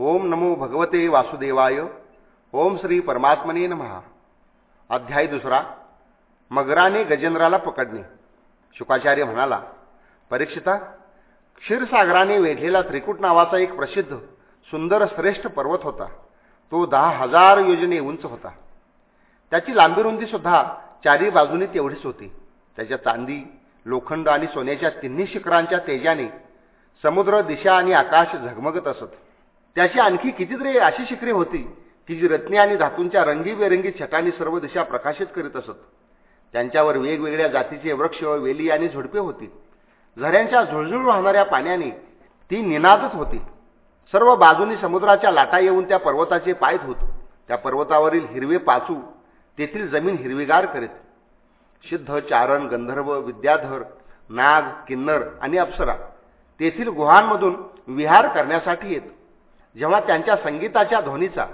ओम नमो भगवते वासुदेवाय. ओम श्री परमात्मने नमहा अध्याय दुसरा. मगराने गजेंद्राला पकडणे. शुकाचार्य म्हणाला परीक्षिता क्षीरसागराने वेढलेला त्रिकूट नावाचा एक प्रसिद्ध सुंदर श्रेष्ठ पर्वत होता. तो दहा हजार योजने उंच होता. त्याची लांबी रुंदी सुद्धा चारी बाजूने तेवढीच होती. त्याच्या चांदी लोखंड आणि सोन्याच्या तिन्ही शिखरांच्या तेजाने समुद्र दिशा आणि आकाश झगमगत असत. त्याची आणखी कितीतरी अशी शिखरे होती की जी रत्ने आणि धातूंच्या रंगीबेरंगी छटांनी सर्व दिशा प्रकाशित करीत असत. त्यांच्यावर वेगवेगळ्या जातीचे वृक्ष वेली आणि झुडपे होती. झऱ्यांच्या झुळझुळ वाहणाऱ्या पाण्याने ती निनादत होती. सर्व बाजूनी समुद्राच्या लाटा येऊन त्या पर्वताचे पाय धुत त्या पर्वतावरील हिरवे पाचू तेथील जमीन हिरवीगार करीत. सिद्ध चारण गंधर्व विद्याधर नाग किन्नर आणि अप्सरा तेथील गुहांमधून विहार करण्यासाठी येत. जेव्हा त्यांच्या संगीताच्या ध्वनीचा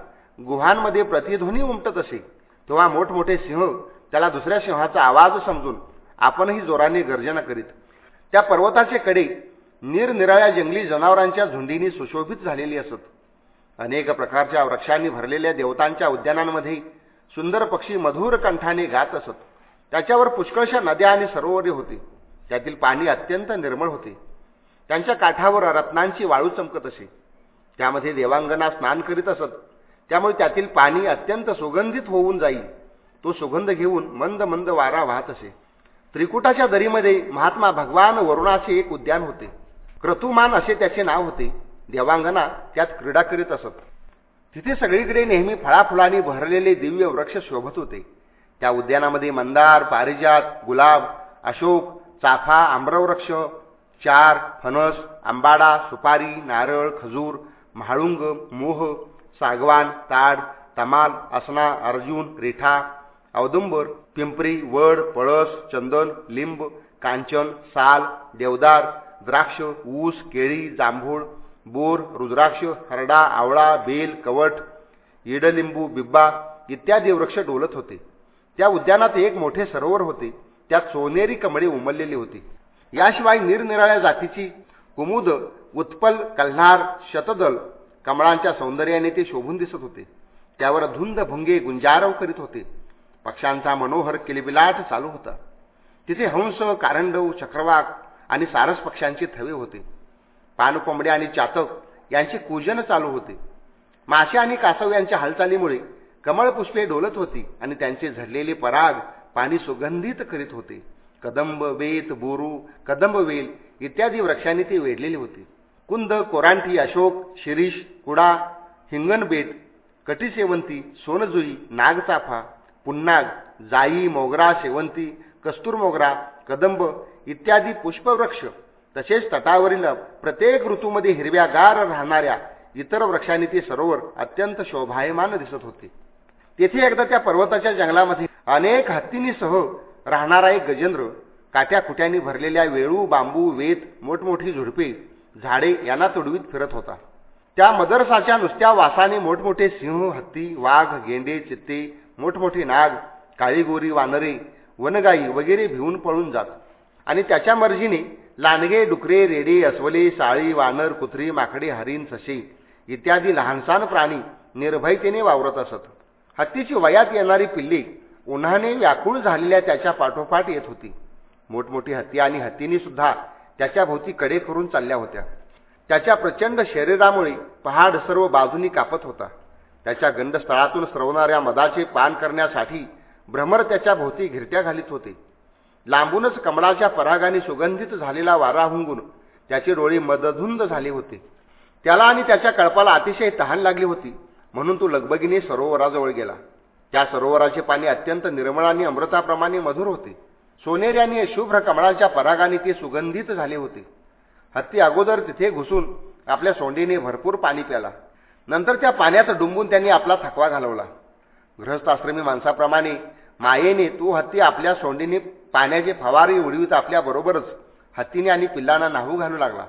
गुहांमध्ये प्रतिध्वनी उमटत असे तेव्हा मोठमोठे सिंह त्याला दुसऱ्या सिंहाचा आवाज समजून आपणही जोराने गर्जना करीत. त्या पर्वताचे कडे निरनिराळ्या जंगली जनावरांच्या झुंडीने सुशोभित झालेली असत. अनेक प्रकारच्या वृक्षांनी भरलेल्या देवतांच्या उद्यानांमध्ये सुंदर पक्षी मधुर कंठाने गात असत. त्याच्यावर पुष्कळशा नद्या आणि सरोवरे होती. त्यातील पाणी अत्यंत निर्मळ होते. त्यांच्या काठावर रत्नांची वाळू चमकत असे. त्यामध्ये देवांगना स्नान करीत असत. त्यामुळे त्यातील पाणी अत्यंत सुगंधित होऊन जाईल. तो सुगंध घेऊन मंद मंद वारा वाहत असे. त्रिकुटाच्या दरीमध्ये महात्मा भगवान वरुणाचे एक उद्यान होते. क्रतुमान असे त्याचे नाव होते. देवांगना त्यात क्रीडा करीत असत. तिथे सगळीकडे नेहमी फळाफुलांनी भरलेले दिव्य वृक्ष शोभत होते. त्या उद्यानामध्ये मंदार पारिजात गुलाब अशोक चाफा आम्रवृक्ष चार फणस आंबाडा सुपारी नारळ खजूर म्हाळुंग मोह सागवान ताड तमाल असना अर्जुन रेठा औदुंबर पिंपरी वड पळस चंदन लिंब कांचन साल देवदार द्राक्ष ऊस केळी जांभूळ बोर रुद्राक्ष हरडा आवळा बेल कवट इडलिंबू बिब्बा इत्यादी वृक्ष डोलत होते. त्या उद्यानात एक मोठे सरोवर होते. त्यात सोनेरी कमळे उमललेली होती. याशिवाय निरनिराळ्या जातीची कुमुद उत्पल कल्हार शतदल कमळांच्या सौंदर्याने ते शोभून दिसत होते. त्यावर धुंद भुंगे गुंजारव करीत होते. पक्ष्यांचा मनोहर किलबिलाट चालू होता. तिथे हंस कारंडव चक्रवाक आणि सारस पक्ष्यांचे थवे होते. पानकोंबड्या आणि चातक यांचे कूजन चालू होते. मासे आणि कासव यांच्या हालचालीमुळे कमळपुष्पे डोलत होती आणि त्यांचे झडलेले पराग पाणी सुगंधित करीत होते. कदंब वेत बोरू कदंबवेल इत्यादी वृक्षांनी ते वेढलेले होते. कुंद कोरांठी अशोक शिरीष कुडा हिंगणबेट कटीसेवंती सोनजुई नागचाफा पुन्नाग जाई मोगरा शेवंती कस्तूर मोगरा कदंब इत्यादी पुष्पवृक्ष तसेच तटावरील प्रत्येक ऋतूमध्ये हिरव्यागार राहणाऱ्या इतर वृक्षांनी ते सरोवर अत्यंत शोभायमान दिसत होते. तेथे एकदा त्या पर्वताच्या जंगलामध्ये अनेक हत्तींनीसह राहणारा एक गजेंद्र काट्याकुट्यांनी भरलेल्या वेळू बांबू वेत मोठमोठी झुडपे झाडे यांना तुडवीत फिरत होता. त्या मदरसाच्या नुसत्या वासाने मोठमोठे सिंह हत्ती वाघ गेंडे चित्ते मोठमोठे नाग काळीगोरी वानरे वनगाई वगैरे भिवून पळून जात. आणि त्याच्या मर्जीने लांडगे डुकरे रेडे अस्वले साळी वानर कुत्री माकडे हरिण ससे इत्यादी लहानसान प्राणी निर्भयतेने वावरत असत. हत्तीची वयात येणारी पिल्ली उन्हाने व्याकुळ झालेल्या त्याच्या पाठोपाठ येत होती. मोठमोठी हत्ती आणि हत्तींनी सुद्धा त्याच्या भोवती कडे करून चालल्या होत्या. त्याच्या प्रचंड शरीरामुळे पहाड सर्व बाजूनी कापत होता. त्याच्या गंधस्थळातून स्रवणाऱ्या मदाचे पान करण्यासाठी भ्रमर त्याच्या भोवती घिरट्या घालीत होते. लांबूनच कमळाच्या परागाने सुगंधित झालेला वारा हुंगून त्याचे डोळे मदधुंद झाले होते. त्याला आणि त्याच्या कळपाला अतिशय तहान लागली होती म्हणून तो लगबगीने सरोवराजवळ गेला. त्या सरोवराचे पाणी अत्यंत निर्मळ आणि अमृताप्रमाणे मधुर होते. सोनेऱ्याने शुभ्र कमळाच्या परागाने ते सुगंधित झाले होते. हत्ती अगोदर तिथे घुसून आपल्या सोंडीने भरपूर पाणी प्याला. नंतर त्या पाण्यात डुंबून त्यांनी आपला थकवा घालवला. गृहस्थाश्रमी माणसाप्रमाणे मायेने तो हत्ती आपल्या सोंडीने पाण्याचे फवारे उडवीत आपल्याबरोबरच हत्तीने आणि पिल्लांना नाहू घालू लागला.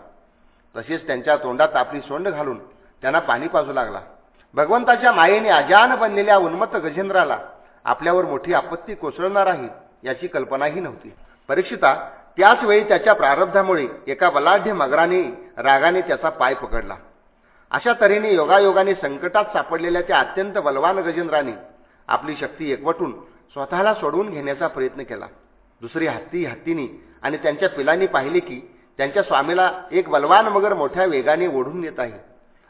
तसेच त्यांच्या तोंडात आपली सोंड घालून त्यांना पाणी पाजू लागला. भगवंताच्या मायेने अजान बनलेल्या उन्मत्त गजेंद्राला आपल्यावर मोठी आपत्ती कोसळणार आहे. याची कल्पनाही नव्हती. परीक्षिता त्याच वेळी त्याच्या प्रारब्धामुळे एका बलाढ्य मगराने रागाने त्याचा पाय पकडला. अशा तऱ्हेने योगायोगाने संकटात सापडलेल्या त्या अत्यंत बलवान गजेंद्राने आपली शक्ती एकवटून स्वतःला सोडवून घेण्याचा प्रयत्न केला. दुसरी हत्ती हत्तीनी आणि त्यांच्या पिलांनी पाहिले की त्यांच्या स्वामीला एक बलवान मगर मोठ्या वेगाने ओढून येत आहे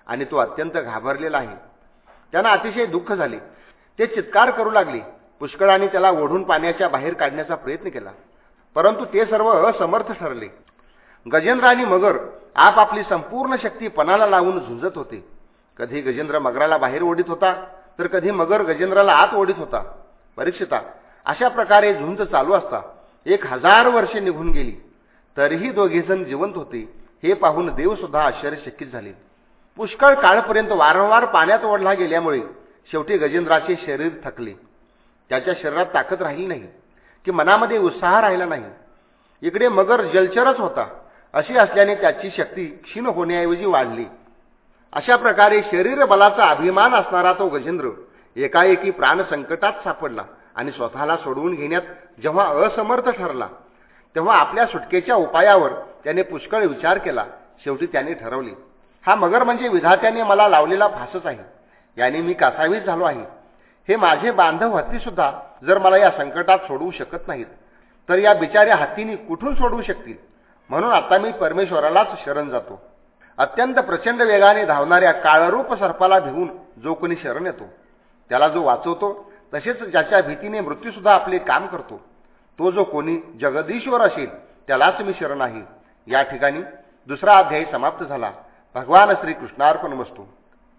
आणि तो अत्यंत घाबरलेला आहे. त्यांना अतिशय दुःख झाले. ते चित्कार करू लागले. पुष्कळाने त्याला ओढून पाण्याच्या बाहेर काढण्याचा प्रयत्न केला. परंतु ते सर्व असमर्थ ठरले. गजेंद्र आणि मगर आपापली संपूर्ण शक्ती पणाला लावून झुंजत होते. कधी गजेंद्र मगराला बाहेर ओढीत होता तर कधी मगर गजेंद्राला आत ओढीत होता. परीक्षिता अशा प्रकारे झुंज चालू असता. एक हजार वर्षे निघून गेली. तरीही दोघेजण जिवंत होते. हे पाहून देवसुद्धा आश्चर्यचकित झाले. पुष्कळ काळपर्यंत वारंवार पाण्यात ओढला गेल्यामुळे शेवटी गजेंद्राचे शरीर थकले. त्याच्या शरीरात ताकद राहिली नाही की मनामध्ये उत्साह राहिला नाही. इकडे मगर जलचरच होता अशी असल्याने त्याची शक्ती क्षीण होण्याऐवजी वाढली. अशा प्रकारे शरीर बलाचा अभिमान असणारा तो गजेंद्र एकाएकी प्राणसंकटात सापडला आणि स्वतःला सोडवून घेण्यात जेव्हा असमर्थ ठरला तेव्हा आपल्या सुटकेच्या उपायावर त्याने पुष्कळ विचार केला. शेवटी त्याने ठरवले हा मगर म्हणजे विधात्याने मला लावलेला फासच आहे. याने मी कासावीस झालो आहे. हे माझे बांधव हत्ती सुद्धा जर मला या संकटात सोडवू शकत नाहीत तर या बिचाऱ्या हत्तीने कुठून सोडवू शकतील? म्हणून आता मी परमेश्वरालाच शरण जातो. अत्यंत प्रचंड वेगाने धावणाऱ्या काळरूप सर्पाला भिवून जो कोणी शरण येतो त्याला जो वाचवतो तसेच ज्याच्या भीतीने मृत्यूसुद्धा आपले काम करतो तो जो कोणी जगदीश्वर असेल त्यालाच मी शरण आहे. या ठिकाणी दुसरा अध्यायी समाप्त झाला. भगवान श्रीकृष्णार्पण वस्तू.